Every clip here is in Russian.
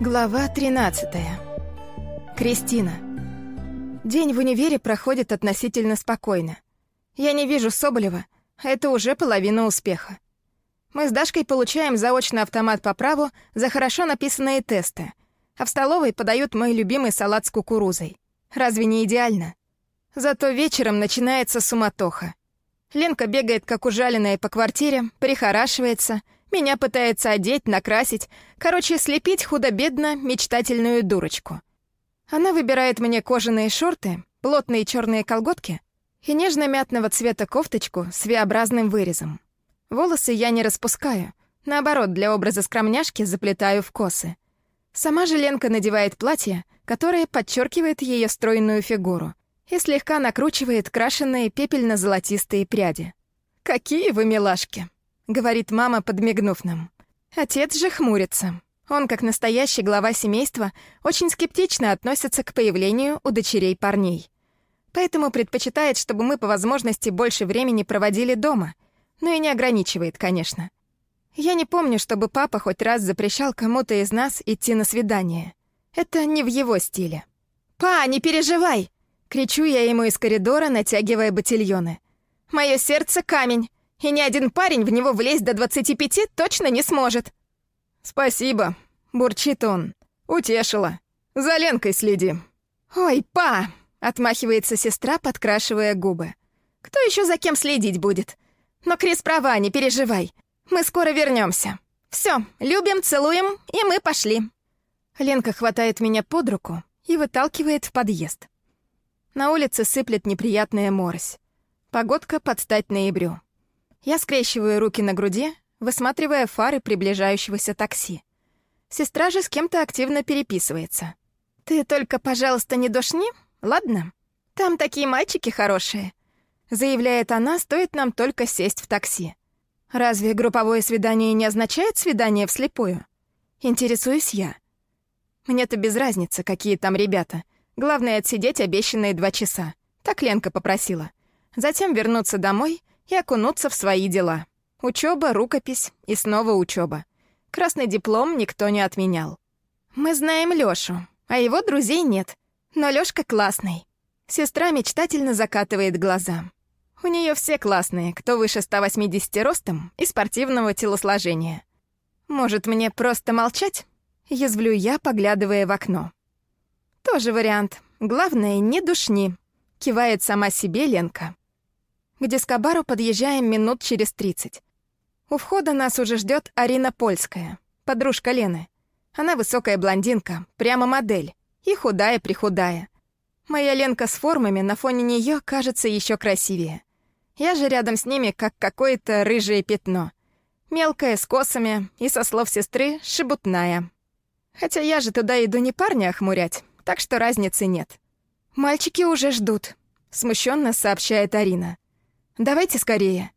Глава 13. Кристина. День в универе проходит относительно спокойно. Я не вижу Соболева, а это уже половина успеха. Мы с Дашкой получаем заочный автомат по праву за хорошо написанные тесты, а в столовой подают мой любимый салат с кукурузой. Разве не идеально? Зато вечером начинается суматоха. Ленка бегает, как ужаленная по квартире, прихорашивается, меня пытается одеть, накрасить, короче, слепить худо-бедно мечтательную дурочку. Она выбирает мне кожаные шорты, плотные черные колготки и нежно-мятного цвета кофточку с V-образным вырезом. Волосы я не распускаю, наоборот, для образа скромняшки заплетаю в косы. Сама же Ленка надевает платье, которое подчеркивает ее стройную фигуру и слегка накручивает крашеные пепельно-золотистые пряди. «Какие вы милашки!» — говорит мама, подмигнув нам. Отец же хмурится. Он, как настоящий глава семейства, очень скептично относится к появлению у дочерей парней. Поэтому предпочитает, чтобы мы по возможности больше времени проводили дома, но и не ограничивает, конечно. Я не помню, чтобы папа хоть раз запрещал кому-то из нас идти на свидание. Это не в его стиле. «Па, не переживай!» Кричу я ему из коридора, натягивая ботильоны. «Мое сердце — камень, и ни один парень в него влезть до 25 точно не сможет». «Спасибо», — бурчит он. «Утешила. За Ленкой следи». «Ой, па!» — отмахивается сестра, подкрашивая губы. «Кто еще за кем следить будет? Но Крис права, не переживай. Мы скоро вернемся. Все, любим, целуем, и мы пошли». Ленка хватает меня под руку и выталкивает в подъезд. На улице сыплет неприятная морось. Погодка под стать ноябрю. Я скрещиваю руки на груди, высматривая фары приближающегося такси. Сестра же с кем-то активно переписывается. «Ты только, пожалуйста, не душни, ладно? Там такие мальчики хорошие», — заявляет она, стоит нам только сесть в такси. «Разве групповое свидание не означает свидание вслепую?» Интересуюсь я. Мне-то без разницы, какие там ребята. Главное — отсидеть обещанные два часа. Так Ленка попросила. Затем вернуться домой и окунуться в свои дела. Учеба, рукопись и снова учеба. Красный диплом никто не отменял. Мы знаем Лёшу, а его друзей нет. Но Лёшка классный. Сестра мечтательно закатывает глаза. У нее все классные, кто выше 180 ростом и спортивного телосложения. Может, мне просто молчать? Язвлю я, поглядывая в окно. Тоже вариант. Главное, не душни. Кивает сама себе Ленка. К Дискобару подъезжаем минут через 30. У входа нас уже ждет Арина Польская, подружка Лены. Она высокая блондинка, прямо модель, и худая-прихудая. Моя Ленка с формами на фоне нее кажется еще красивее. Я же рядом с ними, как какое-то рыжее пятно. Мелкая, с косами, и, со слов сестры, шебутная. Хотя я же туда иду не парня охмурять, так что разницы нет. «Мальчики уже ждут», — смущенно сообщает Арина. «Давайте скорее».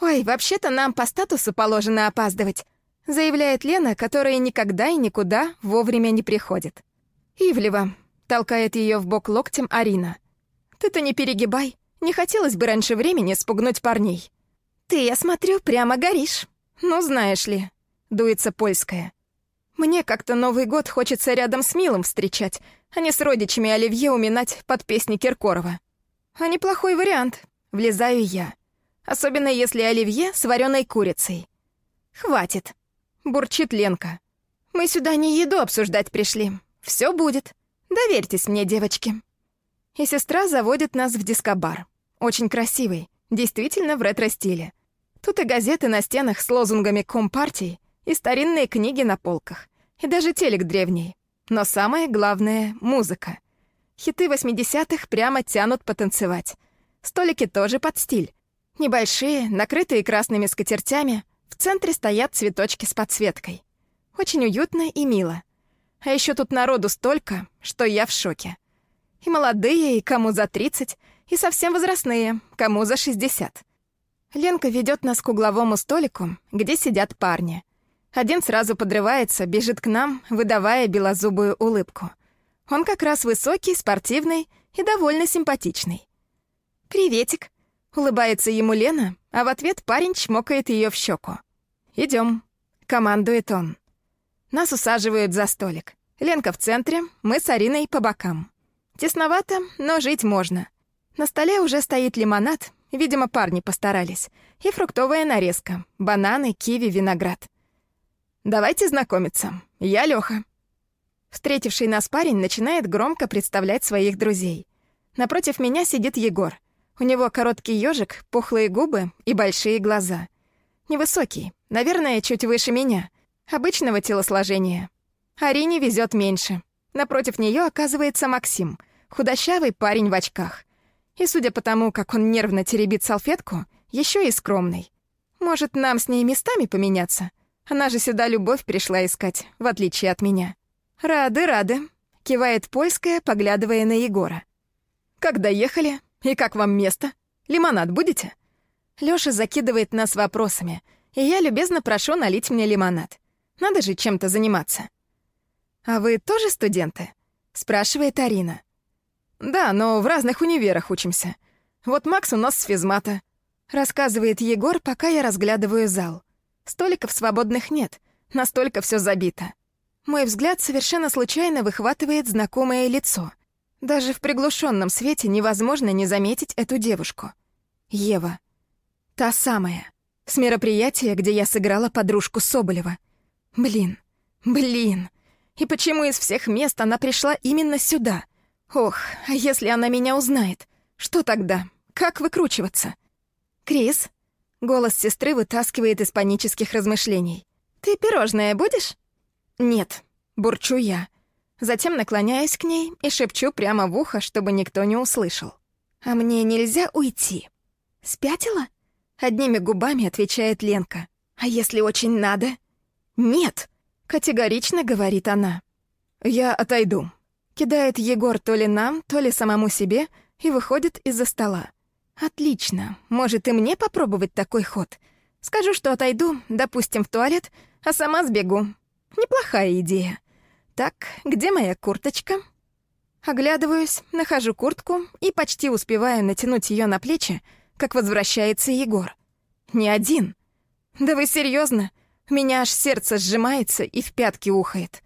«Ой, вообще-то нам по статусу положено опаздывать», — заявляет Лена, которая никогда и никуда вовремя не приходит. «Ивлева», — толкает ее в бок локтем Арина. «Ты-то не перегибай. Не хотелось бы раньше времени спугнуть парней». «Ты, я смотрю, прямо горишь». «Ну, знаешь ли», — дуется польская. Мне как-то Новый год хочется рядом с Милом встречать, а не с родичами Оливье уминать под песни Киркорова. А неплохой вариант. Влезаю я. Особенно если Оливье с вареной курицей. «Хватит», — бурчит Ленка. «Мы сюда не еду обсуждать пришли. Все будет. Доверьтесь мне, девочки». И сестра заводит нас в дискобар. Очень красивый, действительно в ретро-стиле. Тут и газеты на стенах с лозунгами компартий, и старинные книги на полках, и даже телек древний. Но самое главное — музыка. Хиты 80-х прямо тянут потанцевать. Столики тоже под стиль. Небольшие, накрытые красными скатертями, в центре стоят цветочки с подсветкой. Очень уютно и мило. А еще тут народу столько, что я в шоке. И молодые, и кому за 30, и совсем возрастные, кому за 60. Ленка ведет нас к угловому столику, где сидят парни. Один сразу подрывается, бежит к нам, выдавая белозубую улыбку. Он как раз высокий, спортивный и довольно симпатичный. «Приветик», — улыбается ему Лена, а в ответ парень чмокает ее в щеку. Идем, командует он. Нас усаживают за столик. Ленка в центре, мы с Ариной по бокам. Тесновато, но жить можно. На столе уже стоит лимонад, видимо, парни постарались, и фруктовая нарезка, бананы, киви, виноград. Давайте знакомиться. Я Лёха. Встретивший нас парень начинает громко представлять своих друзей. Напротив меня сидит Егор. У него короткий ежик, пухлые губы и большие глаза. Невысокий, наверное, чуть выше меня. Обычного телосложения. Арине везет меньше. Напротив нее оказывается Максим, худощавый парень в очках. И судя по тому, как он нервно теребит салфетку, еще и скромный. Может, нам с ней местами поменяться? Она же сюда любовь пришла искать, в отличие от меня. «Рады, рады», — кивает польская, поглядывая на Егора. «Как доехали? И как вам место? Лимонад будете?» Лёша закидывает нас вопросами, и я любезно прошу налить мне лимонад. Надо же чем-то заниматься. «А вы тоже студенты?» — спрашивает Арина. «Да, но в разных универах учимся. Вот Макс у нас с физмата», — рассказывает Егор, пока я разглядываю зал. Столиков свободных нет, настолько все забито. Мой взгляд совершенно случайно выхватывает знакомое лицо. Даже в приглушенном свете невозможно не заметить эту девушку. Ева. Та самая. С мероприятия, где я сыграла подружку Соболева. Блин, блин. И почему из всех мест она пришла именно сюда? Ох, а если она меня узнает? Что тогда? Как выкручиваться? Крис, Голос сестры вытаскивает из панических размышлений. «Ты пирожное будешь?» «Нет», — бурчу я. Затем наклоняюсь к ней и шепчу прямо в ухо, чтобы никто не услышал. «А мне нельзя уйти?» «Спятила?» Одними губами отвечает Ленка. «А если очень надо?» «Нет», — категорично говорит она. «Я отойду», — кидает Егор то ли нам, то ли самому себе и выходит из-за стола. Отлично. Может, и мне попробовать такой ход? Скажу, что отойду, допустим, в туалет, а сама сбегу. Неплохая идея. Так, где моя курточка? Оглядываюсь, нахожу куртку и почти успеваю натянуть ее на плечи, как возвращается Егор. Не один. Да вы серьезно? У меня аж сердце сжимается и в пятки ухает.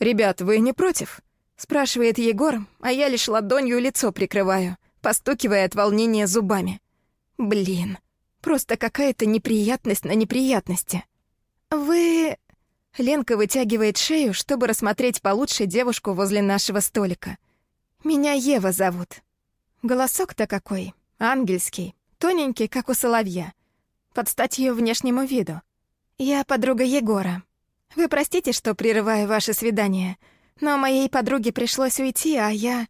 «Ребят, вы не против?» — спрашивает Егор, а я лишь ладонью лицо прикрываю постукивая от волнения зубами. Блин, просто какая-то неприятность на неприятности. «Вы...» Ленка вытягивает шею, чтобы рассмотреть получше девушку возле нашего столика. «Меня Ева зовут. Голосок-то какой, ангельский, тоненький, как у соловья. Под стать ее внешнему виду. Я подруга Егора. Вы простите, что прерываю ваше свидание, но моей подруге пришлось уйти, а я...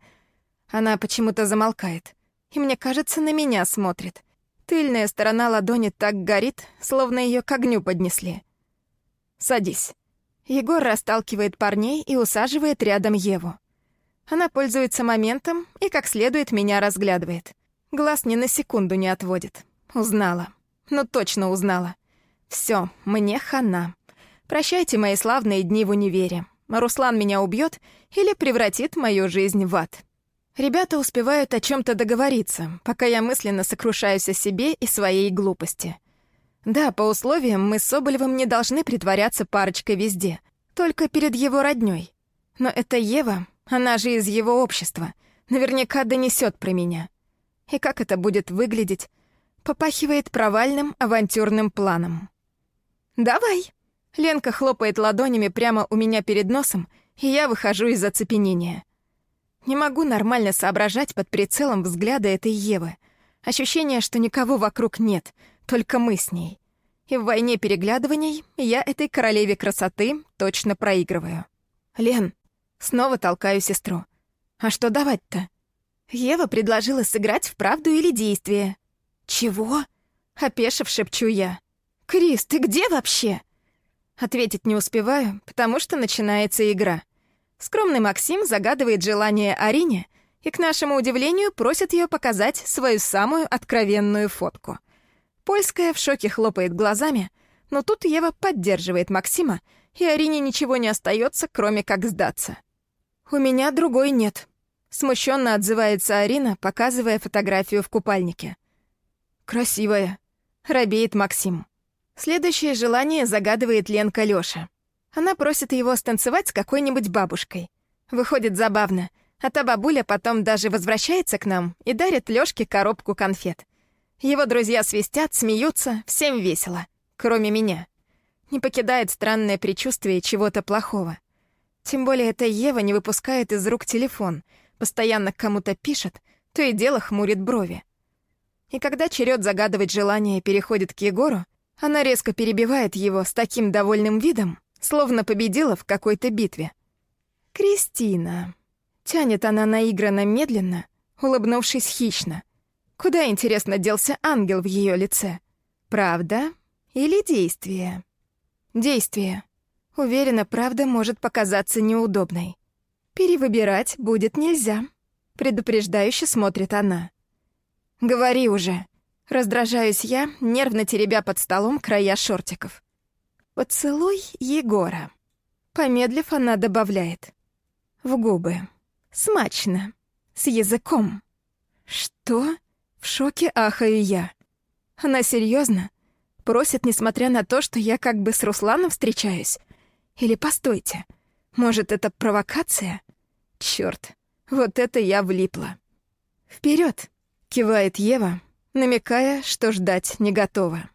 Она почему-то замолкает. И мне кажется, на меня смотрит. Тыльная сторона ладони так горит, словно ее к огню поднесли. «Садись». Егор расталкивает парней и усаживает рядом Еву. Она пользуется моментом и как следует меня разглядывает. Глаз ни на секунду не отводит. Узнала. Ну точно узнала. Все, мне хана. Прощайте мои славные дни в универе. Руслан меня убьет или превратит мою жизнь в ад. Ребята успевают о чем то договориться, пока я мысленно сокрушаюсь о себе и своей глупости. Да, по условиям мы с Соболевым не должны притворяться парочкой везде, только перед его роднёй. Но это Ева, она же из его общества, наверняка донесет про меня. И как это будет выглядеть? Попахивает провальным авантюрным планом. «Давай!» Ленка хлопает ладонями прямо у меня перед носом, и я выхожу из оцепенения — не могу нормально соображать под прицелом взгляда этой Евы. Ощущение, что никого вокруг нет, только мы с ней. И в войне переглядываний я этой королеве красоты точно проигрываю. «Лен», снова толкаю сестру. «А что давать-то?» Ева предложила сыграть в правду или действие. «Чего?» — опешив, шепчу я. «Крис, ты где вообще?» Ответить не успеваю, потому что начинается игра. Скромный Максим загадывает желание Арине и, к нашему удивлению, просит ее показать свою самую откровенную фотку. Польская в шоке хлопает глазами, но тут Ева поддерживает Максима, и Арине ничего не остается, кроме как сдаться. «У меня другой нет», — смущенно отзывается Арина, показывая фотографию в купальнике. «Красивая», — робеет Максим. Следующее желание загадывает Ленка Лёша. Она просит его станцевать с какой-нибудь бабушкой. Выходит забавно, а та бабуля потом даже возвращается к нам и дарит Лёшке коробку конфет. Его друзья свистят, смеются, всем весело, кроме меня. Не покидает странное предчувствие чего-то плохого. Тем более эта Ева не выпускает из рук телефон, постоянно кому-то пишет, то и дело хмурит брови. И когда черед загадывать желание переходит к Егору, она резко перебивает его с таким довольным видом, словно победила в какой-то битве. «Кристина». Тянет она наигранно медленно, улыбнувшись хищно. Куда, интересно, делся ангел в ее лице? Правда или действие? Действие. Уверена, правда может показаться неудобной. Перевыбирать будет нельзя. Предупреждающе смотрит она. «Говори уже». Раздражаюсь я, нервно теребя под столом края шортиков. «Поцелуй Егора». Помедлив, она добавляет. В губы. Смачно. С языком. Что? В шоке ахаю я. Она серьезно Просит, несмотря на то, что я как бы с Русланом встречаюсь? Или постойте, может, это провокация? Черт, вот это я влипла. Вперед! кивает Ева, намекая, что ждать не готова.